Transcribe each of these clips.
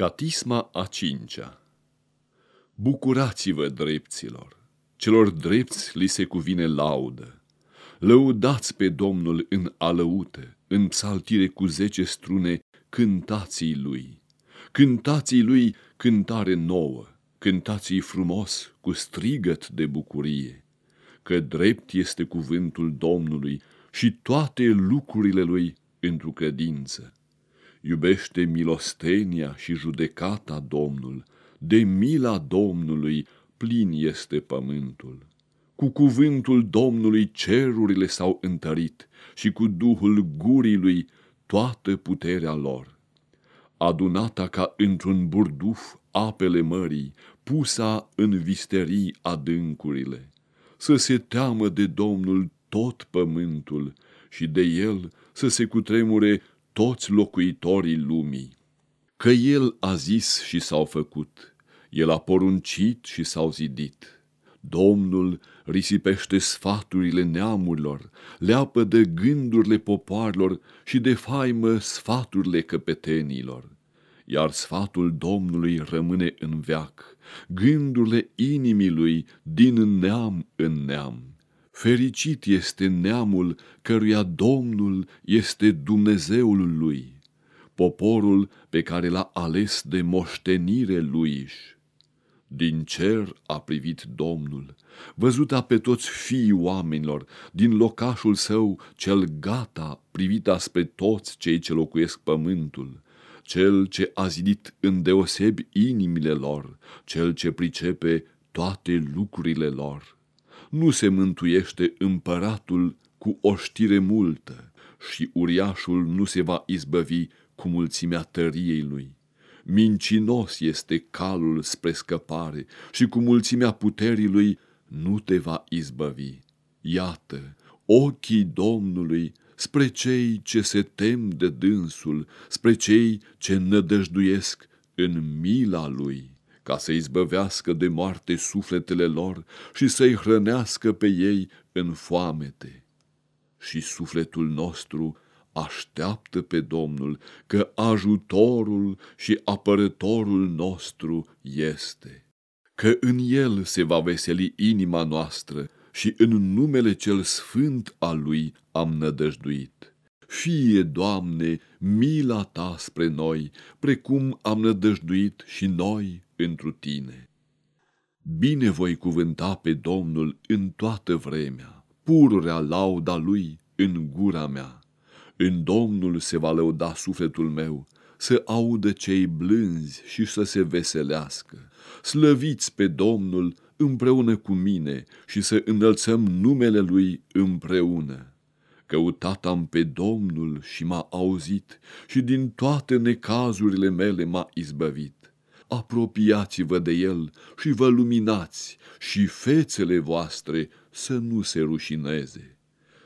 Catisma a cincea Bucurați-vă, drepților! Celor drepți li se cuvine laudă. Lăudați pe Domnul în alăută, în psaltire cu zece strune, cântații lui. Cântații lui cântare nouă, cântații frumos cu strigăt de bucurie, că drept este cuvântul Domnului și toate lucrurile lui într-o credință iubește milostenia și judecata Domnul, de mila Domnului plin este pământul. Cu cuvântul Domnului cerurile s-au întărit și cu Duhul gurii lui toată puterea lor. Adunata ca într-un burduf apele mării, pusa în visterii adâncurile. Să se teamă de Domnul tot pământul și de el să se cutremure toți locuitorii lumii. Că El a zis și s-au făcut, El a poruncit și s-au zidit. Domnul risipește sfaturile neamurilor, leapă de gândurile popoarelor și de faimă sfaturile căpetenilor. Iar sfatul Domnului rămâne în veac, gândurile inimii lui din neam în neam. Fericit este neamul căruia Domnul este Dumnezeul lui, poporul pe care l-a ales de moștenire luiș. Din cer a privit Domnul, văzuta pe toți fiii oamenilor, din locașul său cel gata, privita spre toți cei ce locuiesc pământul, cel ce a zidit îndeosebi inimile lor, cel ce pricepe toate lucrurile lor nu se mântuiește împăratul cu o știre multă și uriașul nu se va izbăvi cu mulțimea tăriei lui. Mincinos este calul spre scăpare și cu mulțimea puterii lui nu te va izbăvi. Iată, ochii Domnului spre cei ce se tem de dânsul, spre cei ce nădăjduiesc în mila lui ca să izbăvească de moarte sufletele lor și să-i hrănească pe ei în foamete. Și sufletul nostru așteaptă pe Domnul, că ajutorul și apărătorul nostru este, că în El se va veseli inima noastră și în numele cel sfânt al Lui am nădăjduit. Fie, Doamne, mila Ta spre noi, precum am nădăjduit și noi pentru tine. Bine voi cuvânta pe Domnul în toată vremea, pururea lauda lui în gura mea. În Domnul se va lăuda sufletul meu, să audă cei blânzi și să se veselească. Slăviți pe Domnul împreună cu mine și să înălțăm numele Lui împreună. Căutat am pe Domnul și m-a auzit și din toate necazurile mele m-a izbăvit apropiați-vă de el și vă luminați și fețele voastre să nu se rușineze.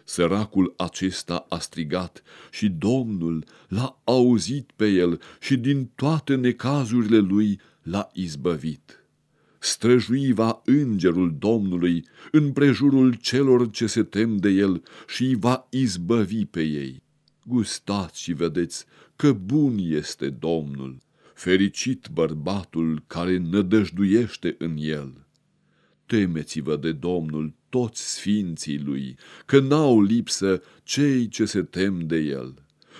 Săracul acesta a strigat și Domnul l-a auzit pe el și din toate necazurile lui l-a izbăvit. Străjui va îngerul Domnului în prejurul celor ce se tem de el și va izbăvi pe ei. Gustați și vedeți că bun este Domnul fericit bărbatul care nădăjduiește în el. Temeți-vă de Domnul toți sfinții lui, că n-au lipsă cei ce se tem de el.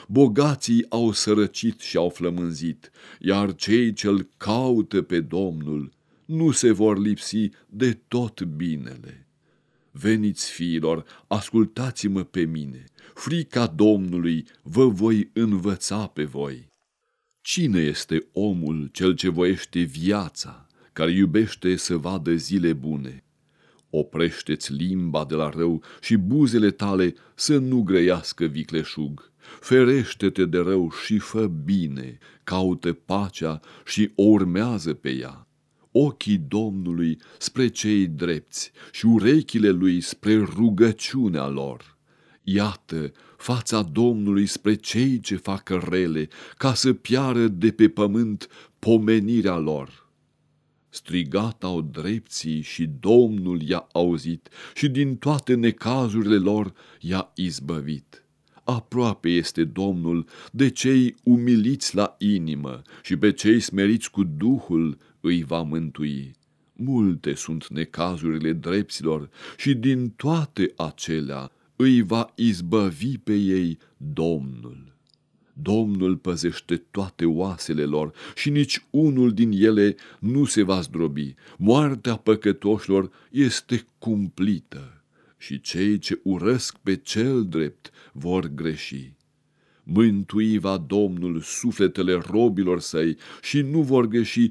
Bogații au sărăcit și au flămânzit, iar cei ce-l caută pe Domnul nu se vor lipsi de tot binele. Veniți, fiilor, ascultați-mă pe mine, frica Domnului vă voi învăța pe voi. Cine este omul cel ce voiește viața, care iubește să vadă zile bune? Oprește-ți limba de la rău și buzele tale să nu grăiască vicleșug. Ferește-te de rău și fă bine, caută pacea și o urmează pe ea. Ochii Domnului spre cei drepți și urechile lui spre rugăciunea lor Iată fața Domnului spre cei ce fac rele, ca să piară de pe pământ pomenirea lor. Strigat au drepții și Domnul i-a auzit și din toate necazurile lor i-a izbăvit. aproape este Domnul de cei umiliți la inimă și pe cei smeriți cu Duhul îi va mântui. Multe sunt necazurile drepților și din toate acelea îi va izbăvi pe ei Domnul. Domnul păzește toate oasele lor și nici unul din ele nu se va zdrobi. Moartea păcătoșilor este cumplită și cei ce urăsc pe cel drept vor greși. Mântui va Domnul sufletele robilor săi și nu vor greși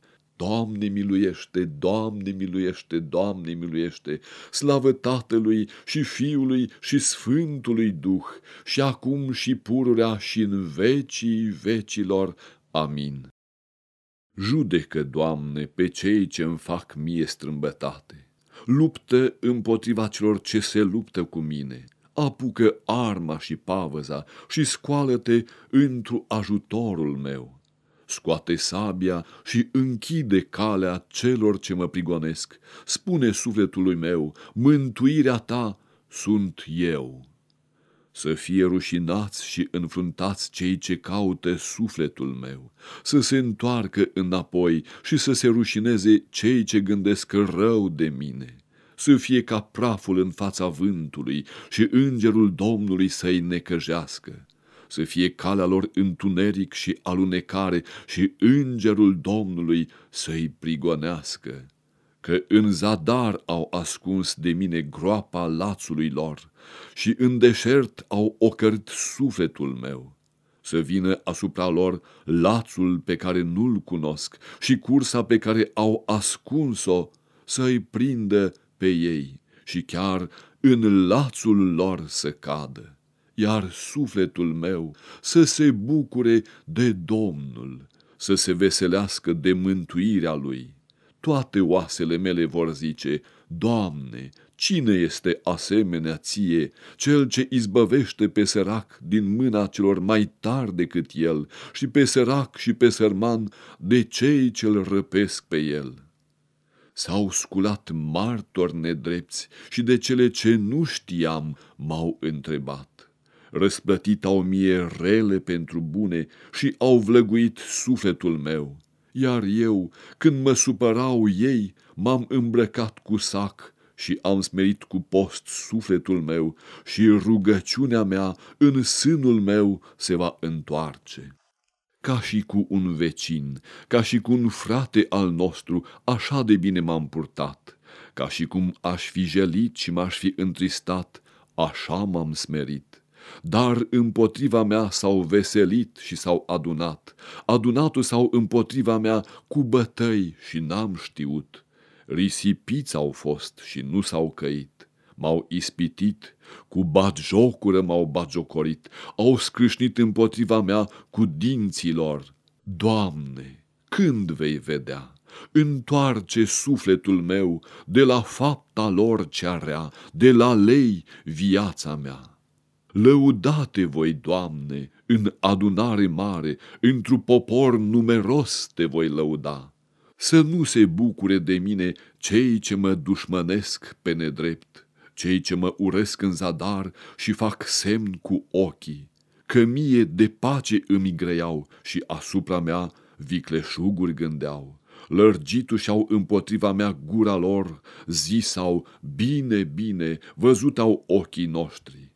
Doamne miluiește, Doamne miluiește, Doamne miluiește, slavă Tatălui și Fiului și Sfântului Duh, și acum și pururea și în vecii vecilor. Amin. Judecă, Doamne, pe cei ce îmi fac mie strâmbătate. Luptă împotriva celor ce se luptă cu mine. Apucă arma și pavăza și scoală-te într ajutorul meu scoate sabia și închide calea celor ce mă prigonesc. Spune sufletului meu, mântuirea ta sunt eu. Să fie rușinați și înfruntați cei ce caută sufletul meu, să se întoarcă înapoi și să se rușineze cei ce gândesc rău de mine să fie ca praful în fața vântului și îngerul Domnului să-i necăjească să fie calea lor întuneric și alunecare și îngerul Domnului să-i prigonească, că în zadar au ascuns de mine groapa lațului lor și în deșert au ocărit sufletul meu să vină asupra lor lațul pe care nu-l cunosc și cursa pe care au ascuns-o să-i prindă pe ei și chiar în lațul lor să cadă iar sufletul meu să se bucure de Domnul, să se veselească de mântuirea Lui. Toate oasele mele vor zice, Doamne, cine este asemenea ție, cel ce izbăvește pe sărac din mâna celor mai tari decât el și pe sărac și pe sărman de cei ce-l răpesc pe el? S-au sculat martori nedrepți și de cele ce nu știam m-au întrebat răsplătit au mie rele pentru bune și au vlăguit sufletul meu. Iar eu, când mă supărau ei, m-am îmbrăcat cu sac și am smerit cu post sufletul meu și rugăciunea mea în sânul meu se va întoarce. Ca și cu un vecin, ca și cu un frate al nostru, așa de bine m-am purtat, ca și cum aș fi jelit și m-aș fi întristat, așa m-am smerit dar împotriva mea s-au veselit și s-au adunat. Adunatul sau împotriva mea cu bătăi și n-am știut. Risipiți au fost și nu s-au căit. M-au ispitit, cu batjocură m-au batjocorit, au scrâșnit împotriva mea cu dinții lor. Doamne, când vei vedea? Întoarce sufletul meu de la fapta lor cea rea, de la lei viața mea. Lăudate voi, Doamne, în adunare mare, într-un popor numeros te voi lăuda. Să nu se bucure de mine cei ce mă dușmănesc pe nedrept, cei ce mă uresc în zadar și fac semn cu ochii, că mie de pace îmi greiau și asupra mea vicleșuguri gândeau. Lărgitu și-au împotriva mea gura lor, zisau, bine, bine, văzut au ochii noștri.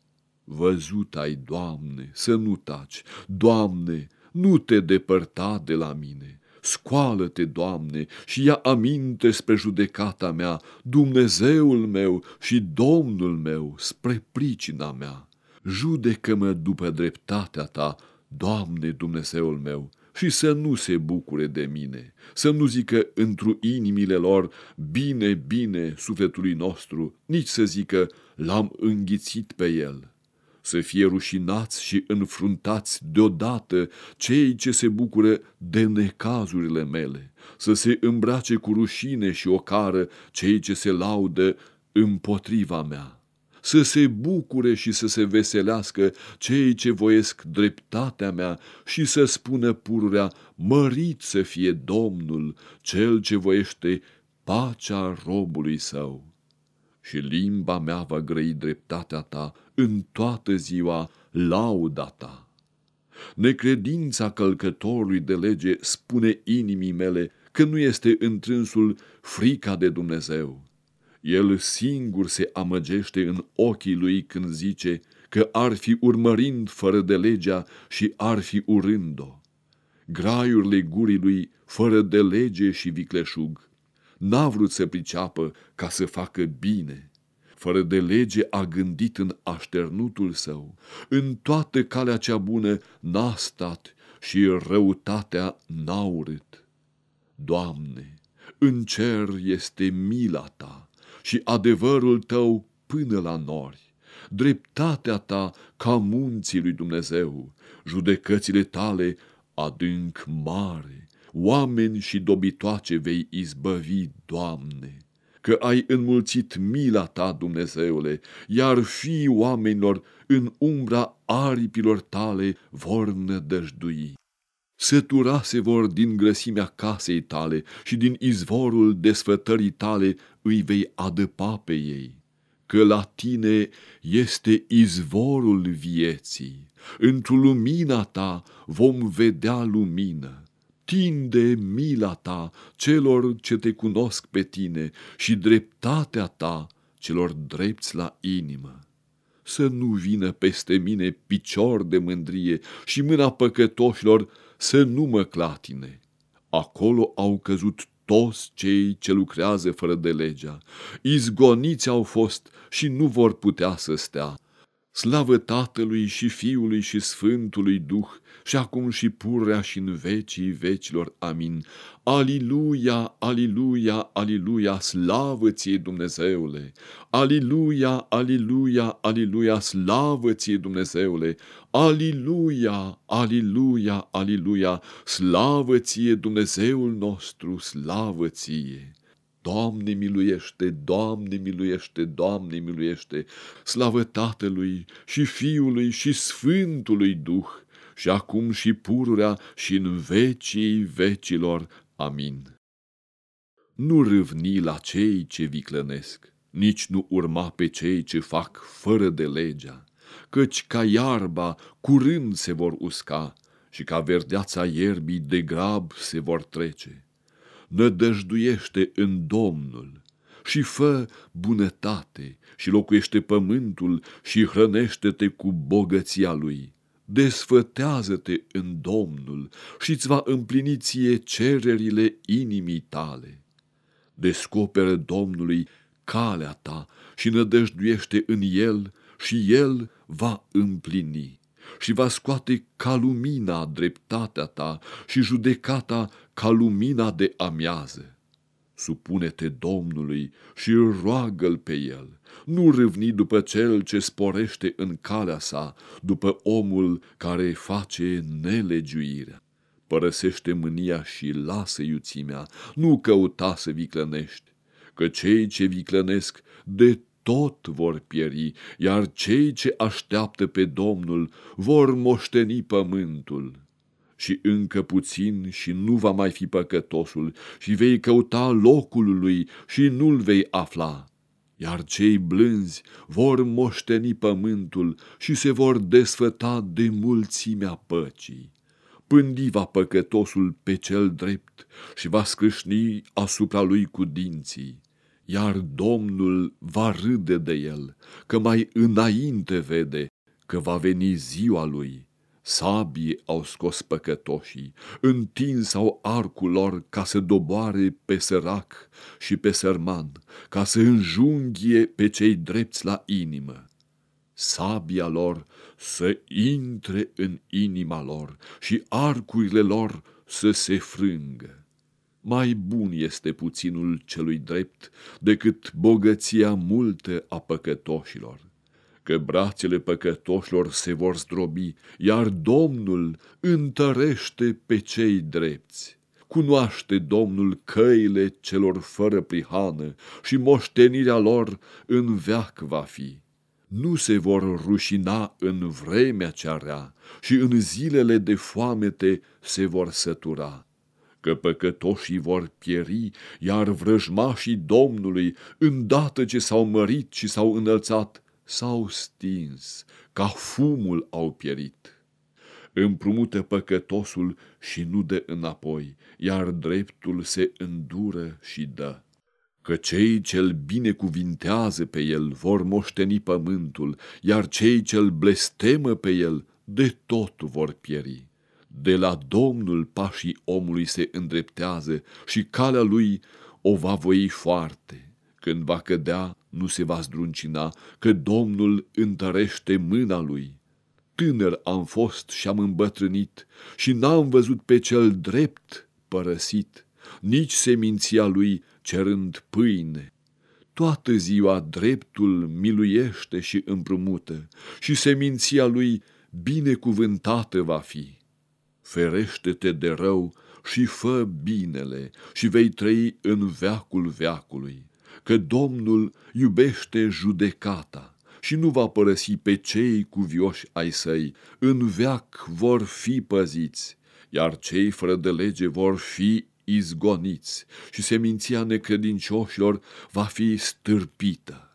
Văzut ai, Doamne, să nu taci, Doamne, nu te depărta de la mine. Scoală-te, Doamne, și ia aminte spre judecata mea, Dumnezeul meu și Domnul meu, spre pricina mea. Judecă-mă după dreptatea ta, Doamne Dumnezeul meu, și să nu se bucure de mine, să nu zică întru inimile lor, bine, bine sufletului nostru, nici să zică, l-am înghițit pe el să fie rușinați și înfruntați deodată cei ce se bucură de necazurile mele, să se îmbrace cu rușine și ocară cei ce se laudă împotriva mea, să se bucure și să se veselească cei ce voiesc dreptatea mea și să spună pururea, mărit să fie Domnul, cel ce voiește pacea robului său. Și limba mea va grăi dreptatea ta în toată ziua lauda ta. Necredința călcătorului de lege spune inimii mele că nu este întrânsul frica de Dumnezeu. El singur se amăgește în ochii lui când zice că ar fi urmărind fără de legea și ar fi urând-o. Graiurile gurii lui fără de lege și vicleșug n-a vrut să priceapă ca să facă bine. Fără de lege a gândit în așternutul său, în toată calea cea bună n-a stat și răutatea n-a urât. Doamne, în cer este mila ta și adevărul tău până la nori, dreptatea ta ca munții lui Dumnezeu, judecățile tale adânc mare. Oameni și dobitoace vei izbăvi, Doamne, că ai înmulțit mila ta, Dumnezeule, iar fi oamenilor în umbra aripilor tale vor nădăjdui. Săturase vor din grăsimea casei tale și din izvorul desfătării tale îi vei adăpa pe ei, că la tine este izvorul vieții, într-o lumina ta vom vedea lumină tinde mila ta celor ce te cunosc pe tine și dreptatea ta celor drepți la inimă. Să nu vină peste mine picior de mândrie și mâna păcătoșilor să nu mă clatine. Acolo au căzut toți cei ce lucrează fără de legea. Izgoniți au fost și nu vor putea să stea. Slavă Tatălui și Fiului și Sfântului Duh, și acum și purea și în vecii vecilor. Amin. Aliluia, aliluia, aliluia, slavă ție Dumnezeule! Aliluia, aliluia, aliluia, slavă ție Dumnezeule! Aliluia, aliluia, aliluia, slavă ție Dumnezeul nostru, slavă ție! Doamne miluiește, Doamne miluiește, Doamne miluiește, slavă Tatălui și Fiului și Sfântului Duh, și acum și pururea și în vecii vecilor. Amin. Nu râvni la cei ce viclănesc, nici nu urma pe cei ce fac fără de legea, căci ca iarba curând se vor usca și ca verdeața ierbii de grab se vor trece. Nădăjduiește în Domnul și fă bunătate și locuiește pământul și hrănește-te cu bogăția lui desfătează-te în Domnul și îți va împlini ție cererile inimii tale. Descoperă Domnului calea ta și nădăjduiește în El și El va împlini și va scoate ca lumina dreptatea ta și judecata ca lumina de amiază supune-te Domnului și roagă-L pe El. Nu râvni după cel ce sporește în calea sa, după omul care face nelegiuirea. Părăsește mânia și lasă iuțimea, nu căuta să viclănești, că cei ce viclănesc de tot vor pieri, iar cei ce așteaptă pe Domnul vor moșteni pământul și încă puțin și nu va mai fi păcătosul și vei căuta locul lui și nu-l vei afla. Iar cei blânzi vor moșteni pământul și se vor desfăta de mulțimea păcii. Pândi va păcătosul pe cel drept și va scrâșni asupra lui cu dinții, iar Domnul va râde de el, că mai înainte vede că va veni ziua lui Sabii au scos păcătoșii, întins au arcul lor ca să doboare pe sărac și pe sărman, ca să înjunghie pe cei drepți la inimă. Sabia lor să intre în inima lor și arcurile lor să se frângă. Mai bun este puținul celui drept decât bogăția multă a păcătoșilor că brațele păcătoșilor se vor zdrobi, iar Domnul întărește pe cei drepți. Cunoaște Domnul căile celor fără prihană și moștenirea lor în veac va fi. Nu se vor rușina în vremea cea rea și în zilele de foamete se vor sătura că păcătoșii vor pieri, iar vrăjmașii Domnului, îndată ce s-au mărit și s-au înălțat, s-au stins, ca fumul au pierit. Împrumută păcătosul și nu dă înapoi, iar dreptul se îndură și dă. Că cei ce-l binecuvintează pe el vor moșteni pământul, iar cei ce-l blestemă pe el de tot vor pieri. De la Domnul pașii omului se îndreptează și calea lui o va voi foarte. Când va cădea, nu se va zdruncina, că Domnul întărește mâna lui. Tânăr am fost și am îmbătrânit și n-am văzut pe cel drept părăsit, nici seminția lui cerând pâine. Toată ziua dreptul miluiește și împrumută și seminția lui binecuvântată va fi ferește-te de rău și fă binele și vei trăi în veacul veacului, că Domnul iubește judecata și nu va părăsi pe cei cuvioși ai săi, în veac vor fi păziți, iar cei fără de lege vor fi izgoniți și seminția necredincioșilor va fi stârpită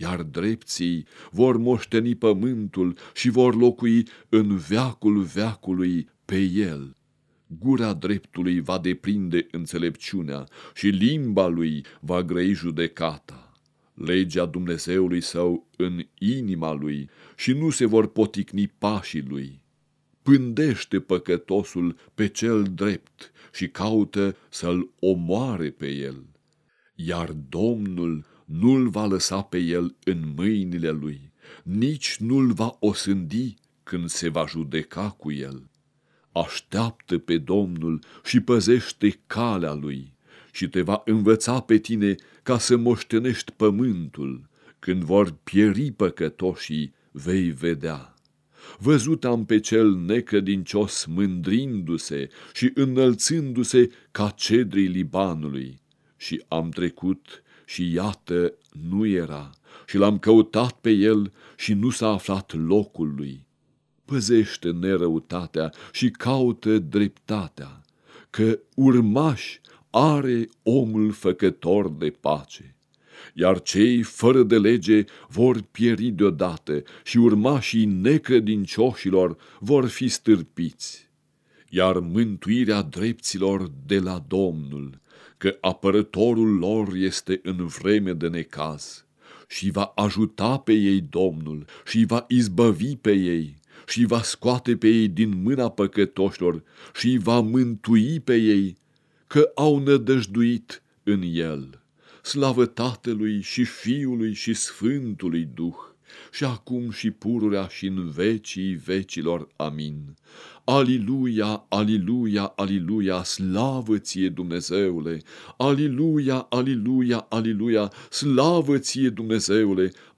iar drepții vor moșteni pământul și vor locui în veacul veacului pe el. Gura dreptului va deprinde înțelepciunea și limba lui va grăi judecata. Legea Dumnezeului său în inima lui și nu se vor poticni pașii lui. Pândește păcătosul pe cel drept și caută să-l omoare pe el. Iar Domnul nu-l va lăsa pe el în mâinile lui, nici nu-l va osândi când se va judeca cu el așteaptă pe Domnul și păzește calea lui și te va învăța pe tine ca să moștenești pământul. Când vor pieri păcătoșii, vei vedea. Văzut am pe cel necredincios mândrindu-se și înălțându-se ca cedrii Libanului și am trecut și iată nu era și l-am căutat pe el și nu s-a aflat locul lui păzește nerăutatea și caută dreptatea, că urmaș are omul făcător de pace. Iar cei fără de lege vor pieri deodată și urmașii necredincioșilor vor fi stârpiți. Iar mântuirea drepților de la Domnul, că apărătorul lor este în vreme de necaz, și va ajuta pe ei Domnul și va izbăvi pe ei și va scoate pe ei din mâna păcătoșilor și va mântui pe ei, că au nădăjduit în el. Slavă Tatălui și Fiului și Sfântului Duh, și acum și pururea și în vecii vecilor. Amin. Aliluia, aliluia, aliluia, slavă ție Dumnezeule! Aliluia, aliluia, aliluia, slavă ție Dumnezeule!